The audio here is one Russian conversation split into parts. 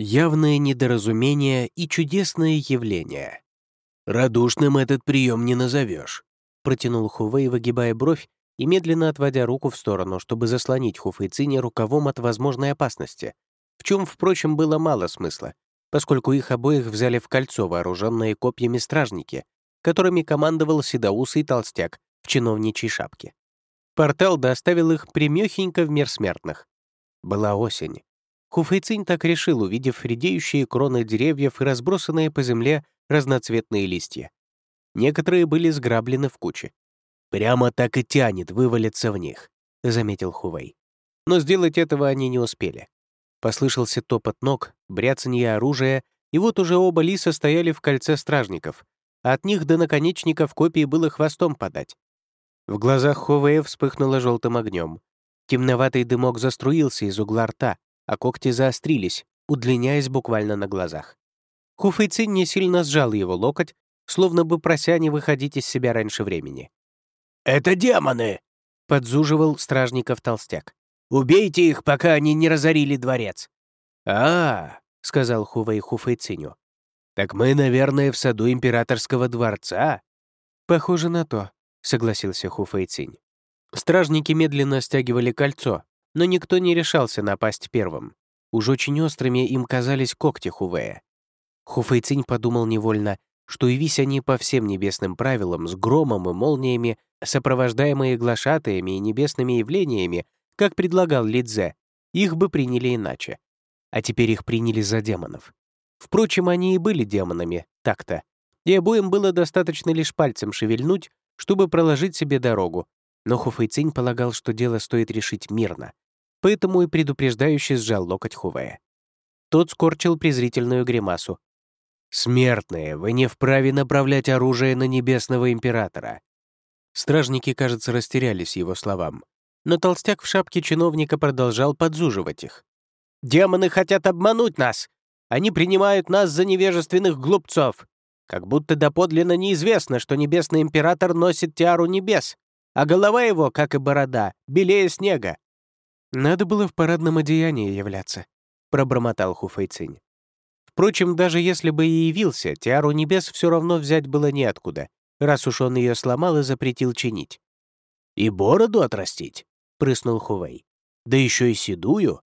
Явное недоразумение и чудесное явление. «Радушным этот прием не назовешь», — протянул Хувей, выгибая бровь и медленно отводя руку в сторону, чтобы заслонить Хуфейцине рукавом от возможной опасности, в чем, впрочем, было мало смысла, поскольку их обоих взяли в кольцо вооруженные копьями стражники, которыми командовал седоусый толстяк в чиновничьей шапке. Портал доставил их примехенько в мир смертных. Была осень. Хуфэйцинь так решил, увидев редеющие кроны деревьев и разбросанные по земле разноцветные листья. Некоторые были сграблены в кучи. «Прямо так и тянет вывалиться в них», — заметил Хувей. Но сделать этого они не успели. Послышался топот ног, бряцанье оружия, и вот уже оба лиса стояли в кольце стражников, а от них до наконечников копии было хвостом подать. В глазах Хувея вспыхнуло желтым огнем. Темноватый дымок заструился из угла рта, а когти заострились, удлиняясь буквально на глазах. Хуфэйцин не сильно сжал его локоть, словно бы прося не выходить из себя раньше времени. «Это демоны!» — подзуживал стражников толстяк. «Убейте их, пока они не разорили дворец!» «А, — сказал Хувей Хуфэйциню, — так мы, наверное, в саду императорского дворца?» «Похоже на то», — согласился Хуфэйцинь. Стражники медленно стягивали кольцо, но никто не решался напасть первым. Уж очень острыми им казались когти Хувея. Хуфэйцинь подумал невольно, что и вись они по всем небесным правилам с громом и молниями, сопровождаемые глашатаями и небесными явлениями, как предлагал Лидзе, их бы приняли иначе. А теперь их приняли за демонов. Впрочем, они и были демонами, так-то. И обоим было достаточно лишь пальцем шевельнуть, чтобы проложить себе дорогу, но Хуфэйцинь полагал, что дело стоит решить мирно, поэтому и предупреждающе сжал локоть Хувея. Тот скорчил презрительную гримасу. «Смертные, вы не вправе направлять оружие на небесного императора». Стражники, кажется, растерялись его словам, но толстяк в шапке чиновника продолжал подзуживать их. «Демоны хотят обмануть нас! Они принимают нас за невежественных глупцов! Как будто доподлинно неизвестно, что небесный император носит тиару небес а голова его, как и борода, белее снега. «Надо было в парадном одеянии являться», — пробормотал Хуфэйцинь. Впрочем, даже если бы и явился, Тиару Небес все равно взять было неоткуда, раз уж он ее сломал и запретил чинить. «И бороду отрастить?» — прыснул Хувей. «Да еще и седую?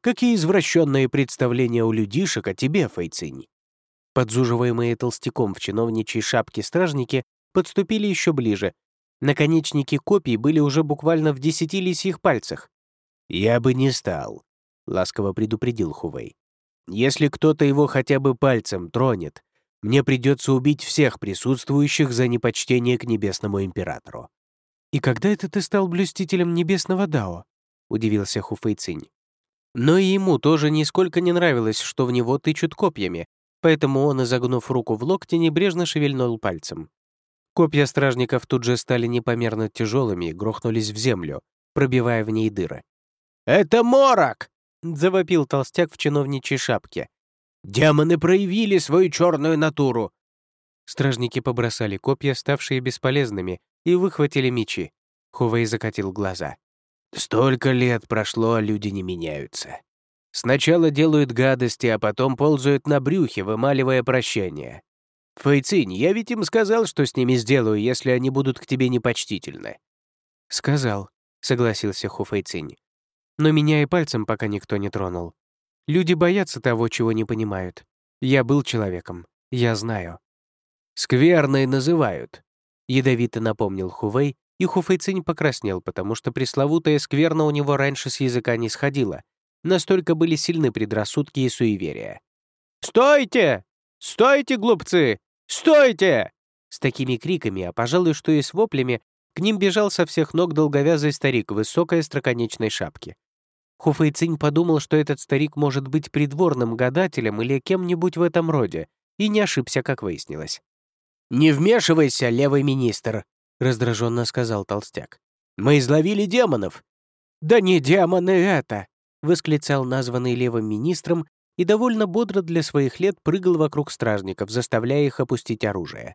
Какие извращенные представления у людишек о тебе, Фэйцинь!» Подзуживаемые толстяком в чиновничьей шапке стражники подступили еще ближе Наконечники копий были уже буквально в десяти лисьих пальцах. «Я бы не стал», — ласково предупредил Хувей. «Если кто-то его хотя бы пальцем тронет, мне придется убить всех присутствующих за непочтение к небесному императору». «И когда это ты стал блюстителем небесного Дао?» — удивился Хуфейцинь. Но и ему тоже нисколько не нравилось, что в него тычут копьями, поэтому он, изогнув руку в локте, небрежно шевельнул пальцем. Копья стражников тут же стали непомерно тяжелыми и грохнулись в землю, пробивая в ней дыры. «Это морок!» — завопил толстяк в чиновничьей шапке. «Демоны проявили свою черную натуру!» Стражники побросали копья, ставшие бесполезными, и выхватили мечи. Хувей закатил глаза. «Столько лет прошло, а люди не меняются. Сначала делают гадости, а потом ползают на брюхе, вымаливая прощение. «Фэйцинь, я ведь им сказал, что с ними сделаю, если они будут к тебе непочтительны». «Сказал», — согласился Ху Фэйцинь. «Но меня и пальцем пока никто не тронул. Люди боятся того, чего не понимают. Я был человеком, я знаю». «Скверной называют», — ядовито напомнил Хувей, и Хуфэйцинь покраснел, потому что пресловутая скверна у него раньше с языка не сходила. Настолько были сильны предрассудки и суеверия. «Стойте! Стойте, глупцы! «Стойте!» С такими криками, а пожалуй, что и с воплями, к ним бежал со всех ног долговязый старик в высокой остроконечной шапке. Хуфэйцинь подумал, что этот старик может быть придворным гадателем или кем-нибудь в этом роде, и не ошибся, как выяснилось. «Не вмешивайся, левый министр», — раздраженно сказал толстяк. «Мы изловили демонов». «Да не демоны это!» — восклицал названный левым министром и довольно бодро для своих лет прыгал вокруг стражников, заставляя их опустить оружие.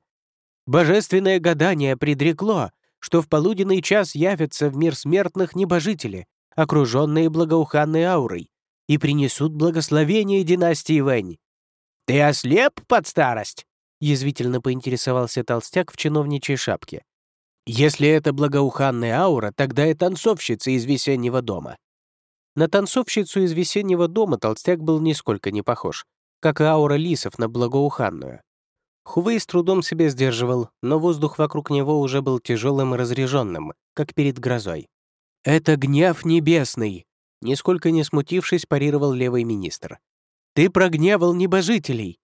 «Божественное гадание предрекло, что в полуденный час явятся в мир смертных небожители, окруженные благоуханной аурой, и принесут благословение династии Вэнь. «Ты ослеп под старость?» — язвительно поинтересовался толстяк в чиновничьей шапке. «Если это благоуханная аура, тогда и танцовщица из весеннего дома». На танцовщицу из весеннего дома толстяк был нисколько не похож, как и аура лисов на благоуханную. Хувей с трудом себя сдерживал, но воздух вокруг него уже был тяжелым и разреженным, как перед грозой. «Это гнев небесный!» Нисколько не смутившись, парировал левый министр. «Ты прогневал небожителей!»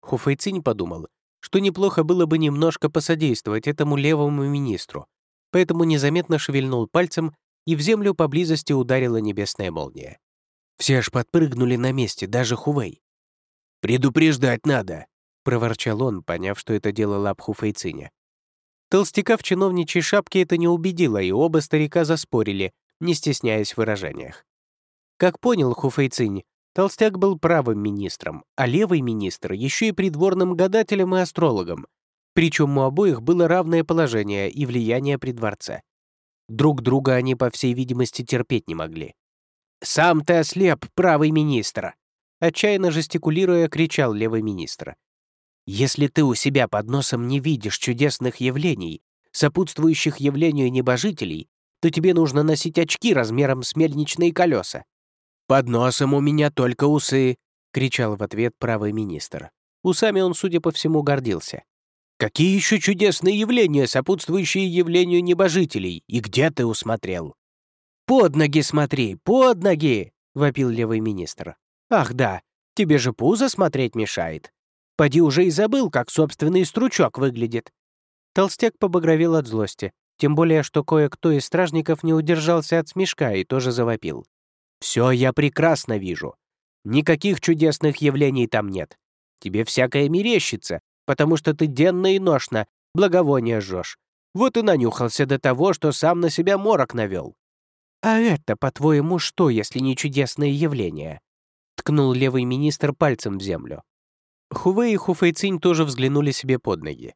Хуфэйцинь подумал, что неплохо было бы немножко посодействовать этому левому министру, поэтому незаметно шевельнул пальцем, и в землю поблизости ударила небесная молния. Все аж подпрыгнули на месте, даже Хувей. «Предупреждать надо!» — проворчал он, поняв, что это дело лап Хуфэйциня. Толстяка в чиновничьей шапке это не убедило, и оба старика заспорили, не стесняясь в выражениях. Как понял Хуфэйцинь, толстяк был правым министром, а левый министр еще и придворным гадателем и астрологом, причем у обоих было равное положение и влияние при дворце. Друг друга они, по всей видимости, терпеть не могли. «Сам ты ослеп, правый министр!» Отчаянно жестикулируя, кричал левый министр. «Если ты у себя под носом не видишь чудесных явлений, сопутствующих явлению небожителей, то тебе нужно носить очки размером с мельничные колеса». «Под носом у меня только усы», — кричал в ответ правый министр. Усами он, судя по всему, гордился. «Какие еще чудесные явления, сопутствующие явлению небожителей, и где ты усмотрел?» «Под ноги смотри, под ноги!» — вопил левый министр. «Ах да, тебе же пузо смотреть мешает. Поди уже и забыл, как собственный стручок выглядит». Толстяк побагровел от злости. Тем более, что кое-кто из стражников не удержался от смешка и тоже завопил. «Все я прекрасно вижу. Никаких чудесных явлений там нет. Тебе всякое мерещится, потому что ты денно и ношно благовония жжешь. Вот и нанюхался до того, что сам на себя морок навел. «А это, по-твоему, что, если не чудесное явление?» Ткнул левый министр пальцем в землю. Хувей и Хуфэйцинь тоже взглянули себе под ноги.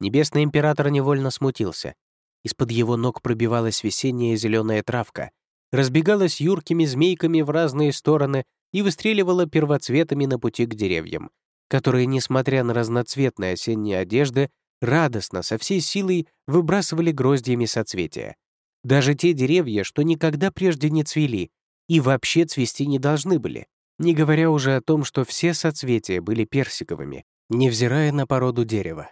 Небесный император невольно смутился. Из-под его ног пробивалась весенняя зеленая травка, разбегалась юркими змейками в разные стороны и выстреливала первоцветами на пути к деревьям, которые, несмотря на разноцветные осенние одежды, радостно, со всей силой выбрасывали гроздьями соцветия. Даже те деревья, что никогда прежде не цвели и вообще цвести не должны были, не говоря уже о том, что все соцветия были персиковыми, невзирая на породу дерева.